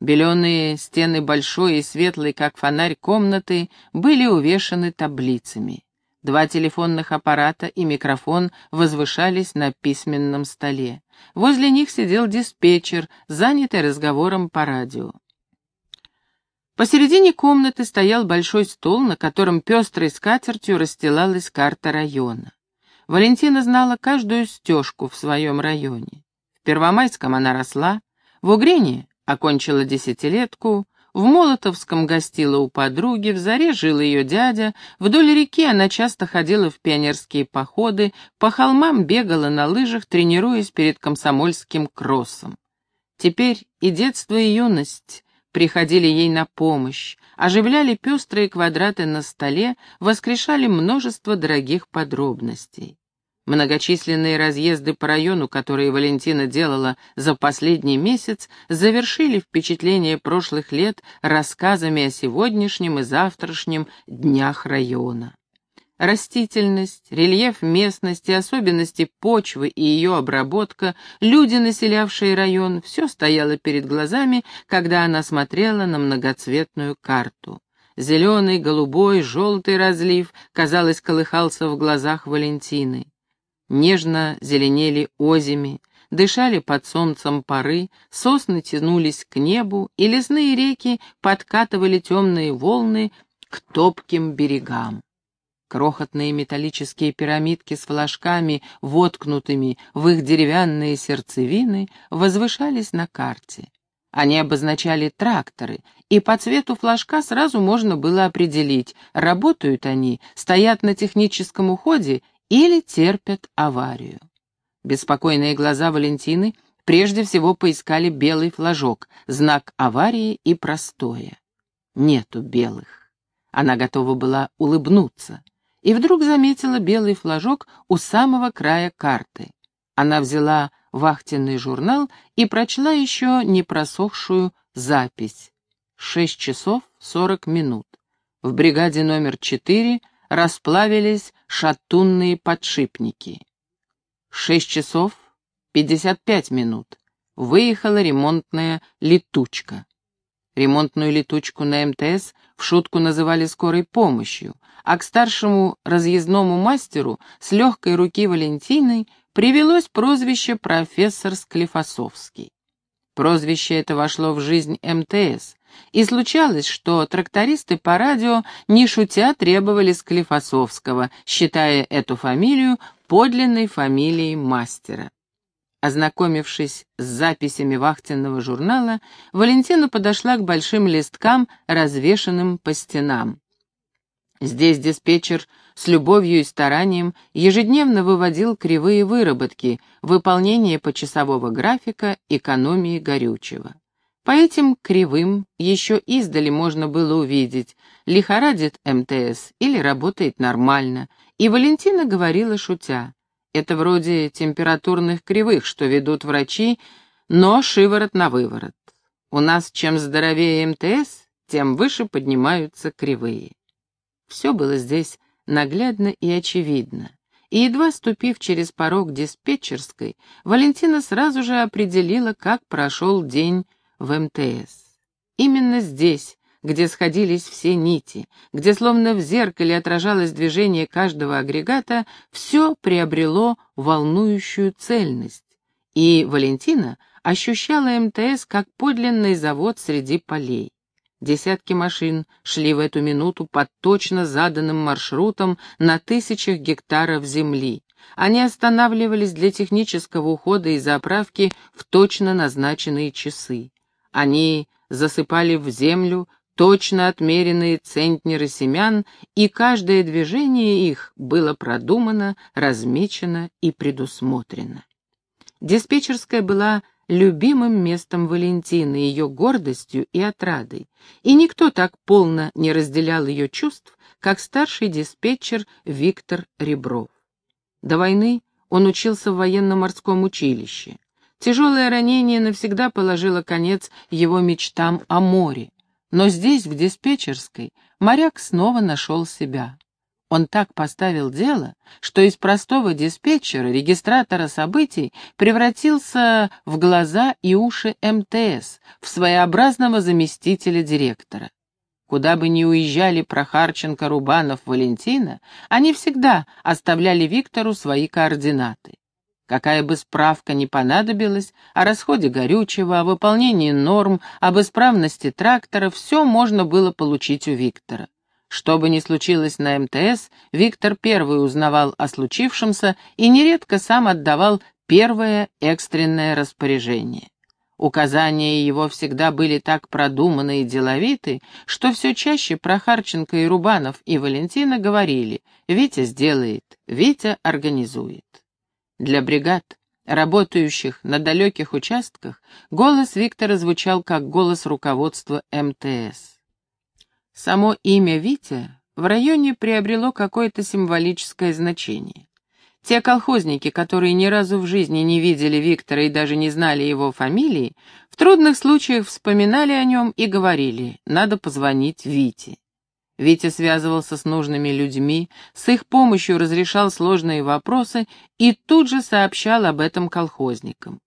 Беленые стены большой и светлой, как фонарь, комнаты были увешаны таблицами. Два телефонных аппарата и микрофон возвышались на письменном столе. Возле них сидел диспетчер, занятый разговором по радио. Посередине комнаты стоял большой стол, на котором пестрой скатертью расстилалась карта района. Валентина знала каждую стежку в своем районе. В Первомайском она росла, в Угрене окончила десятилетку, в Молотовском гостила у подруги, в Заре жил ее дядя, вдоль реки она часто ходила в пионерские походы, по холмам бегала на лыжах, тренируясь перед комсомольским кроссом. Теперь и детство, и юность приходили ей на помощь, оживляли пестрые квадраты на столе, воскрешали множество дорогих подробностей. Многочисленные разъезды по району, которые Валентина делала за последний месяц, завершили впечатление прошлых лет рассказами о сегодняшнем и завтрашнем днях района. Растительность, рельеф местности, особенности почвы и ее обработка, люди, населявшие район, все стояло перед глазами, когда она смотрела на многоцветную карту. Зеленый, голубой, желтый разлив, казалось, колыхался в глазах Валентины. Нежно зеленели озими, дышали под солнцем поры, сосны тянулись к небу, и лесные реки подкатывали темные волны к топким берегам. Крохотные металлические пирамидки с флажками, воткнутыми в их деревянные сердцевины, возвышались на карте. Они обозначали тракторы, и по цвету флажка сразу можно было определить, работают они, стоят на техническом уходе или терпят аварию. Беспокойные глаза Валентины прежде всего поискали белый флажок, знак аварии и простоя. Нету белых. Она готова была улыбнуться, и вдруг заметила белый флажок у самого края карты. Она взяла вахтенный журнал и прочла еще не просохшую запись. Шесть часов сорок минут. В бригаде номер четыре расплавились шатунные подшипники. Шесть часов пятьдесят пять минут. Выехала ремонтная летучка. Ремонтную летучку на МТС в шутку называли скорой помощью, а к старшему разъездному мастеру с легкой руки Валентиной привелось прозвище профессор Склифосовский. Прозвище это вошло в жизнь МТС, и случалось, что трактористы по радио, не шутя, требовали Склифосовского, считая эту фамилию подлинной фамилией мастера. Ознакомившись с записями вахтенного журнала, Валентина подошла к большим листкам, развешанным по стенам. Здесь диспетчер с любовью и старанием ежедневно выводил кривые выработки, выполнение почасового графика, экономии горючего. По этим кривым еще издали можно было увидеть, лихорадит МТС или работает нормально, и Валентина говорила шутя. Это вроде температурных кривых, что ведут врачи, но шиворот на выворот. У нас чем здоровее МТС, тем выше поднимаются кривые. Все было здесь наглядно и очевидно. И едва ступив через порог диспетчерской, Валентина сразу же определила, как прошел день в МТС. Именно здесь, где сходились все нити, где словно в зеркале отражалось движение каждого агрегата, все приобрело волнующую цельность. И Валентина ощущала МТС как подлинный завод среди полей. Десятки машин шли в эту минуту под точно заданным маршрутом на тысячах гектаров земли. Они останавливались для технического ухода и заправки в точно назначенные часы. Они засыпали в землю точно отмеренные центнеры семян, и каждое движение их было продумано, размечено и предусмотрено. Диспетчерская была любимым местом Валентины, ее гордостью и отрадой, и никто так полно не разделял ее чувств, как старший диспетчер Виктор Ребров. До войны он учился в военно-морском училище. Тяжелое ранение навсегда положило конец его мечтам о море. Но здесь, в диспетчерской, моряк снова нашел себя. Он так поставил дело, что из простого диспетчера, регистратора событий, превратился в глаза и уши МТС, в своеобразного заместителя директора. Куда бы ни уезжали Прохарченко, Рубанов, Валентина, они всегда оставляли Виктору свои координаты. Какая бы справка ни понадобилась о расходе горючего, о выполнении норм, об исправности трактора, все можно было получить у Виктора. Что бы ни случилось на МТС, Виктор первый узнавал о случившемся и нередко сам отдавал первое экстренное распоряжение. Указания его всегда были так продуманы и деловиты, что все чаще Прохарченко и Рубанов и Валентина говорили «Витя сделает, Витя организует». Для бригад, работающих на далеких участках, голос Виктора звучал как голос руководства МТС. Само имя Витя в районе приобрело какое-то символическое значение. Те колхозники, которые ни разу в жизни не видели Виктора и даже не знали его фамилии, в трудных случаях вспоминали о нем и говорили «надо позвонить Вите». Витя связывался с нужными людьми, с их помощью разрешал сложные вопросы и тут же сообщал об этом колхозникам.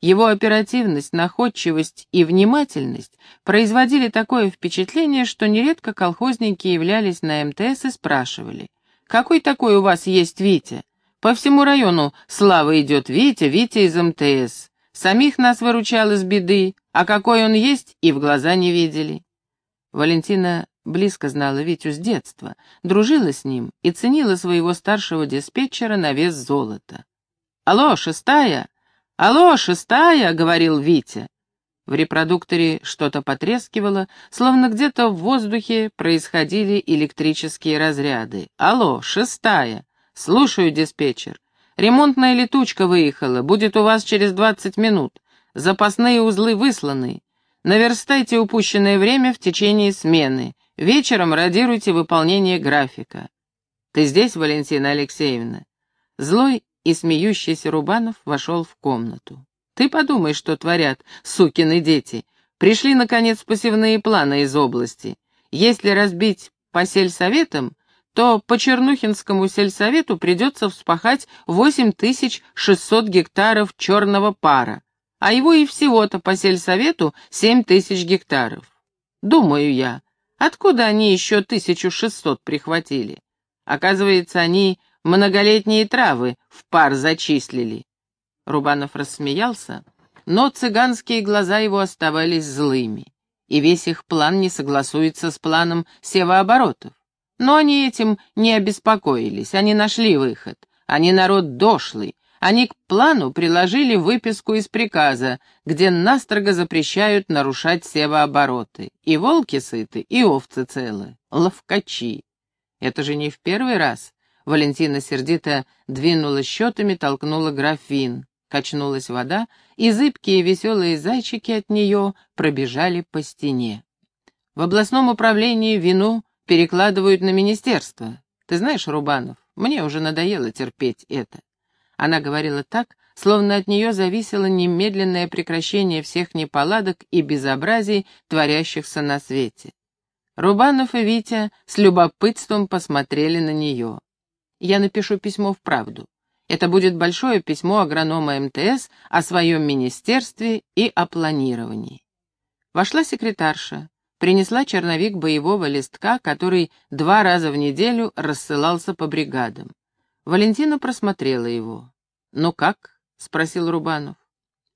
Его оперативность, находчивость и внимательность производили такое впечатление, что нередко колхозники являлись на МТС и спрашивали, «Какой такой у вас есть Витя? По всему району слава идет Витя, Витя из МТС. Самих нас выручал из беды, а какой он есть, и в глаза не видели». Валентина близко знала Витю с детства, дружила с ним и ценила своего старшего диспетчера на вес золота. «Алло, шестая! Алло, шестая!» — говорил Витя. В репродукторе что-то потрескивало, словно где-то в воздухе происходили электрические разряды. «Алло, шестая! Слушаю, диспетчер. Ремонтная летучка выехала, будет у вас через двадцать минут. Запасные узлы высланы. Наверстайте упущенное время в течение смены. Вечером радируйте выполнение графика. Ты здесь, Валентина Алексеевна?» Злой и смеющийся Рубанов вошел в комнату. «Ты подумай, что творят, сукины дети. Пришли, наконец, посевные планы из области. Если разбить по сельсоветам, то по Чернухинскому сельсовету придется вспахать 8600 гектаров черного пара, а его и всего-то по сельсовету 7000 гектаров. Думаю я, Откуда они еще 1600 прихватили? Оказывается, они многолетние травы в пар зачислили. Рубанов рассмеялся, но цыганские глаза его оставались злыми, и весь их план не согласуется с планом севооборотов. Но они этим не обеспокоились, они нашли выход. Они народ дошлый, они к плану приложили выписку из приказа, где настрого запрещают нарушать севообороты. И волки сыты, и овцы целы. Ловкачи. Это же не в первый раз. Валентина сердито двинула счетами, толкнула графин. Качнулась вода, и зыбкие веселые зайчики от нее пробежали по стене. В областном управлении вину перекладывают на министерство. Ты знаешь, Рубанов, мне уже надоело терпеть это. Она говорила так, словно от нее зависело немедленное прекращение всех неполадок и безобразий, творящихся на свете. Рубанов и Витя с любопытством посмотрели на нее. «Я напишу письмо в правду. Это будет большое письмо агронома МТС о своем министерстве и о планировании». Вошла секретарша, принесла черновик боевого листка, который два раза в неделю рассылался по бригадам. Валентина просмотрела его. «Ну как?» — спросил Рубанов.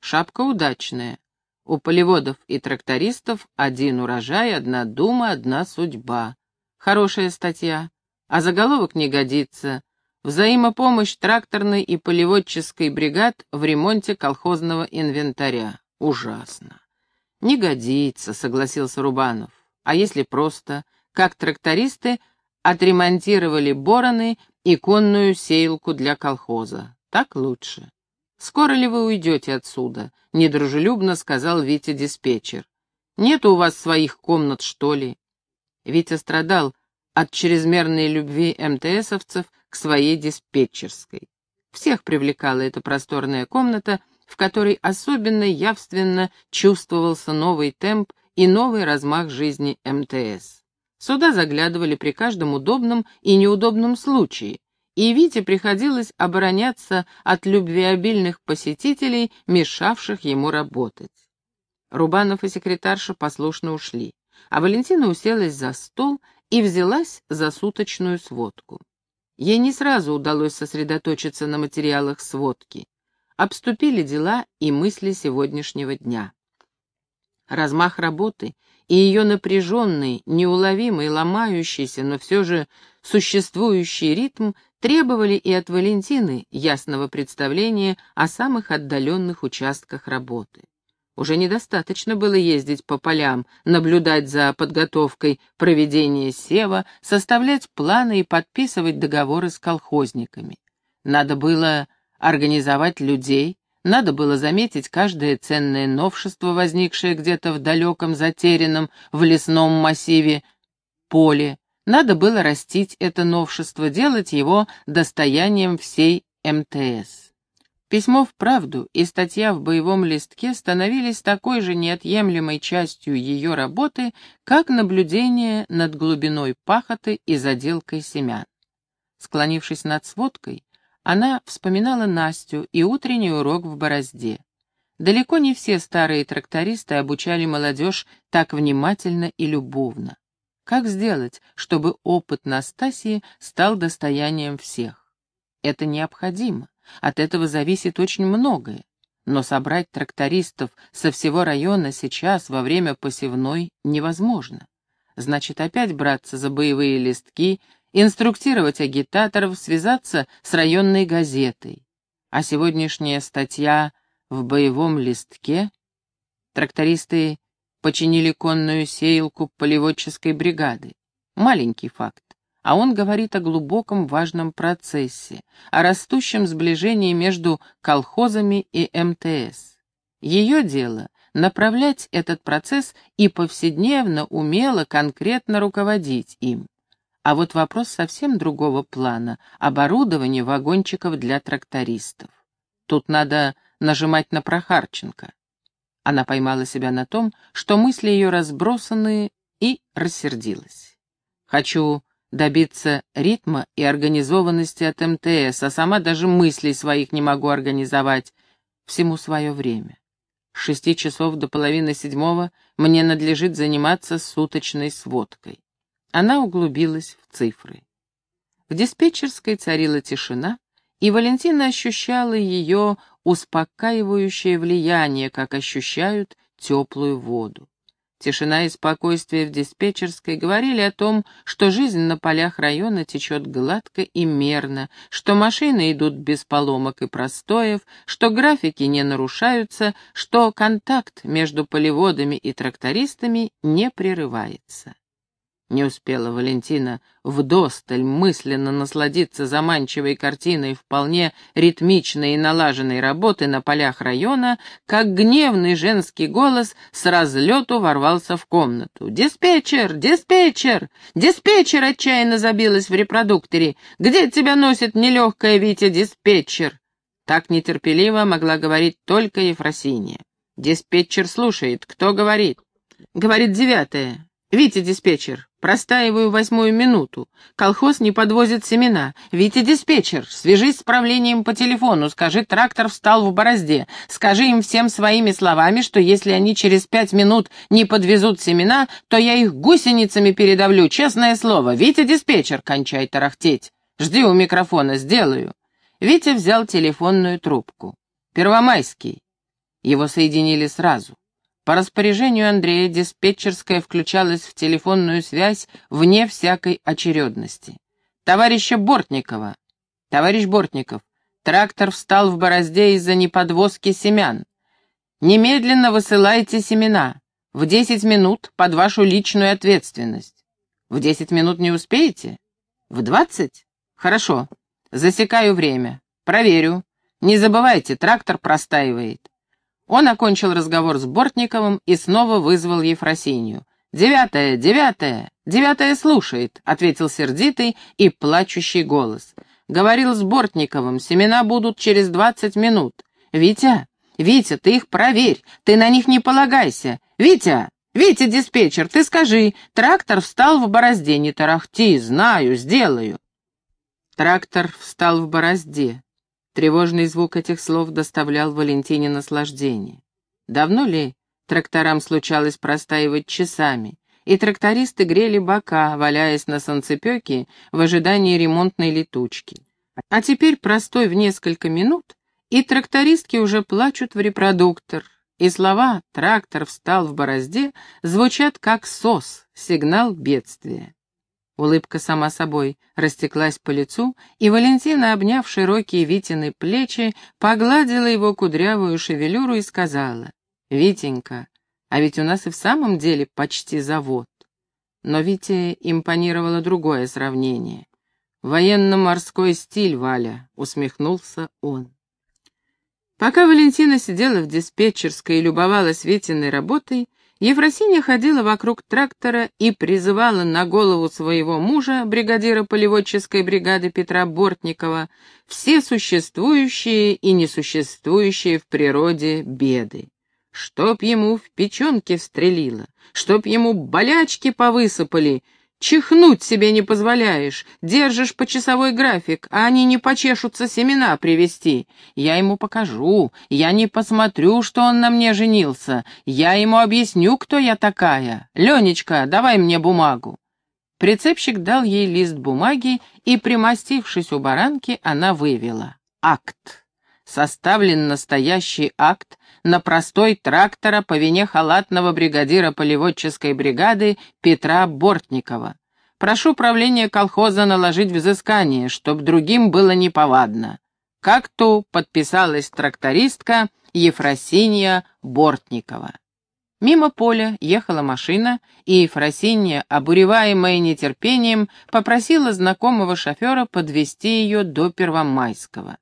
«Шапка удачная. У полеводов и трактористов один урожай, одна дума, одна судьба. Хорошая статья. А заголовок не годится. Взаимопомощь тракторной и полеводческой бригад в ремонте колхозного инвентаря. Ужасно. Не годится, согласился Рубанов. А если просто, как трактористы отремонтировали бороны и конную сеялку для колхоза. Так лучше. «Скоро ли вы уйдете отсюда?» — недружелюбно сказал Витя диспетчер. «Нет у вас своих комнат, что ли?» Витя страдал от чрезмерной любви МТСовцев к своей диспетчерской. Всех привлекала эта просторная комната, в которой особенно явственно чувствовался новый темп и новый размах жизни МТС. Сюда заглядывали при каждом удобном и неудобном случае, и Вите приходилось обороняться от любвеобильных посетителей, мешавших ему работать. Рубанов и секретарша послушно ушли, а Валентина уселась за стол и взялась за суточную сводку. Ей не сразу удалось сосредоточиться на материалах сводки. Обступили дела и мысли сегодняшнего дня. Размах работы и ее напряженный, неуловимый, ломающийся, но все же существующий ритм требовали и от Валентины ясного представления о самых отдаленных участках работы. Уже недостаточно было ездить по полям, наблюдать за подготовкой проведения сева, составлять планы и подписывать договоры с колхозниками. Надо было организовать людей, надо было заметить каждое ценное новшество, возникшее где-то в далеком, затерянном в лесном массиве поле. Надо было растить это новшество, делать его достоянием всей МТС. Письмо в правду и статья в боевом листке становились такой же неотъемлемой частью ее работы, как наблюдение над глубиной пахоты и заделкой семян. Склонившись над сводкой, она вспоминала Настю и утренний урок в борозде. Далеко не все старые трактористы обучали молодежь так внимательно и любовно. Как сделать, чтобы опыт Настасии стал достоянием всех? Это необходимо. От этого зависит очень многое. Но собрать трактористов со всего района сейчас, во время посевной, невозможно. Значит, опять браться за боевые листки, инструктировать агитаторов, связаться с районной газетой. А сегодняшняя статья в боевом листке трактористы починили конную сеялку полеводческой бригады. Маленький факт а он говорит о глубоком важном процессе, о растущем сближении между колхозами и МТС. Ее дело — направлять этот процесс и повседневно, умело, конкретно руководить им. А вот вопрос совсем другого плана — оборудование вагончиков для трактористов. Тут надо нажимать на Прохарченко. Она поймала себя на том, что мысли ее разбросаны, и рассердилась. «Хочу добиться ритма и организованности от МТС, а сама даже мыслей своих не могу организовать. Всему свое время. С шести часов до половины седьмого мне надлежит заниматься суточной сводкой. Она углубилась в цифры. В диспетчерской царила тишина, и Валентина ощущала ее успокаивающее влияние, как ощущают теплую воду. Тишина и спокойствие в диспетчерской говорили о том, что жизнь на полях района течет гладко и мерно, что машины идут без поломок и простоев, что графики не нарушаются, что контакт между полеводами и трактористами не прерывается. Не успела Валентина вдосталь мысленно насладиться заманчивой картиной вполне ритмичной и налаженной работы на полях района, как гневный женский голос с разлету ворвался в комнату. «Диспетчер! Диспетчер! Диспетчер!» отчаянно забилась в репродукторе. «Где тебя носит нелегкая Витя диспетчер?» Так нетерпеливо могла говорить только Ефросинья. Диспетчер слушает. Кто говорит? Говорит девятая. «Витя, диспетчер, простаиваю восьмую минуту. Колхоз не подвозит семена. Витя, диспетчер, свяжись с правлением по телефону, скажи, трактор встал в борозде. Скажи им всем своими словами, что если они через пять минут не подвезут семена, то я их гусеницами передавлю, честное слово. Витя, диспетчер, кончай тарахтеть. Жди у микрофона, сделаю». Витя взял телефонную трубку. «Первомайский». Его соединили сразу. По распоряжению Андрея диспетчерская включалась в телефонную связь вне всякой очередности. «Товарища Бортникова!» «Товарищ Бортников, трактор встал в борозде из-за неподвозки семян. Немедленно высылайте семена. В десять минут под вашу личную ответственность. В десять минут не успеете? В двадцать? Хорошо. Засекаю время. Проверю. Не забывайте, трактор простаивает. Он окончил разговор с Бортниковым и снова вызвал Ефросинью. «Девятая, девятая, девятая слушает», — ответил сердитый и плачущий голос. «Говорил с Бортниковым, семена будут через двадцать минут. Витя, Витя, ты их проверь, ты на них не полагайся. Витя, «Витя, диспетчер, ты скажи, трактор встал в борозде, не тарахти, знаю, сделаю». Трактор встал в борозде. Тревожный звук этих слов доставлял Валентине наслаждение. Давно ли тракторам случалось простаивать часами, и трактористы грели бока, валяясь на солнцепеке в ожидании ремонтной летучки. А теперь простой в несколько минут, и трактористки уже плачут в репродуктор, и слова «трактор встал в борозде» звучат как сос, сигнал бедствия. Улыбка сама собой растеклась по лицу, и Валентина, обняв широкие Витины плечи, погладила его кудрявую шевелюру и сказала, «Витенька, а ведь у нас и в самом деле почти завод». Но Вите импонировало другое сравнение. «Военно-морской стиль, Валя», — усмехнулся он. Пока Валентина сидела в диспетчерской и любовалась Витиной работой, Ефросинья ходила вокруг трактора и призывала на голову своего мужа, бригадира полеводческой бригады Петра Бортникова, все существующие и несуществующие в природе беды. Чтоб ему в печенке встрелило, чтоб ему болячки повысыпали, Чихнуть себе не позволяешь, держишь почасовой график, а они не почешутся семена привезти. Я ему покажу, я не посмотрю, что он на мне женился, я ему объясню, кто я такая. Ленечка, давай мне бумагу. Прицепщик дал ей лист бумаги, и, примостившись у баранки, она вывела. Акт составлен настоящий акт на простой трактора по вине халатного бригадира полеводческой бригады Петра Бортникова. Прошу правление колхоза наложить взыскание, чтоб другим было неповадно. Как то подписалась трактористка Ефросинья Бортникова. Мимо поля ехала машина, и Ефросинья, обуреваемая нетерпением, попросила знакомого шофера подвести ее до Первомайского.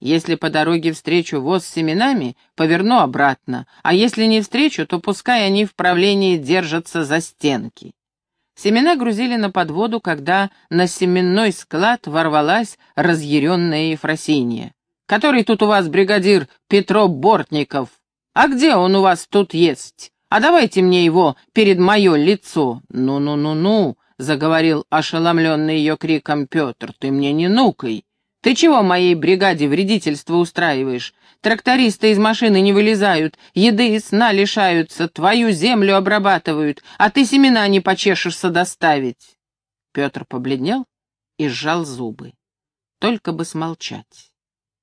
Если по дороге встречу воз с семенами, поверну обратно, а если не встречу, то пускай они в правлении держатся за стенки. Семена грузили на подводу, когда на семенной склад ворвалась разъяренная Ефросинья. «Который тут у вас бригадир Петро Бортников? А где он у вас тут есть? А давайте мне его перед мое лицо!» «Ну-ну-ну-ну!» — заговорил ошеломленный ее криком Петр. «Ты мне не нукай! Ты чего моей бригаде вредительство устраиваешь? Трактористы из машины не вылезают, еды и сна лишаются, твою землю обрабатывают, а ты семена не почешешься доставить. Петр побледнел и сжал зубы. Только бы смолчать.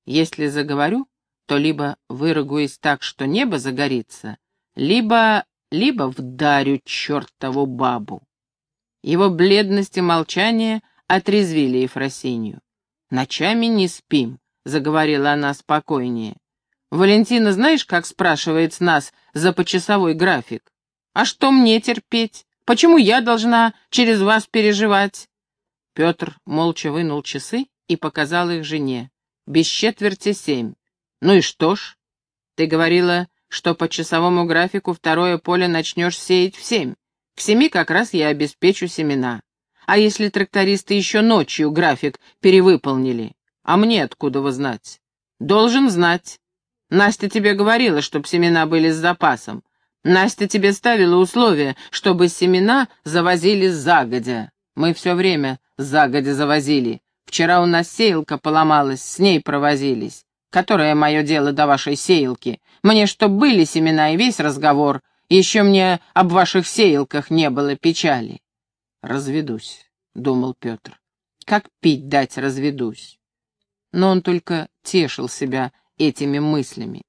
Если заговорю, то либо выругаюсь так, что небо загорится, либо... либо вдарю чертову бабу. Его бледность и молчание отрезвили Ефросинью. «Ночами не спим», — заговорила она спокойнее. «Валентина знаешь, как спрашивает с нас за почасовой график? А что мне терпеть? Почему я должна через вас переживать?» Петр молча вынул часы и показал их жене. «Без четверти семь. Ну и что ж? Ты говорила, что по часовому графику второе поле начнешь сеять в семь. К семи как раз я обеспечу семена. А если трактористы еще ночью график перевыполнили? А мне откуда вы знать? Должен знать. Настя тебе говорила, чтобы семена были с запасом. Настя тебе ставила условие, чтобы семена завозили загодя. Мы все время загодя завозили. Вчера у нас сеялка поломалась, с ней провозились. Которое мое дело до вашей сеялки? Мне чтоб были семена и весь разговор. Еще мне об ваших сеялках не было печали. «Разведусь», — думал Петр. «Как пить дать разведусь?» Но он только тешил себя этими мыслями.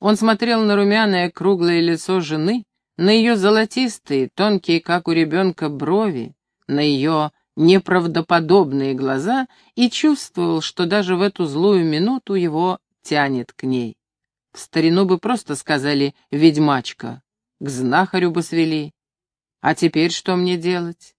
Он смотрел на румяное круглое лицо жены, на ее золотистые, тонкие, как у ребенка, брови, на ее неправдоподобные глаза и чувствовал, что даже в эту злую минуту его тянет к ней. В старину бы просто сказали «ведьмачка», к знахарю бы свели. А теперь что мне делать?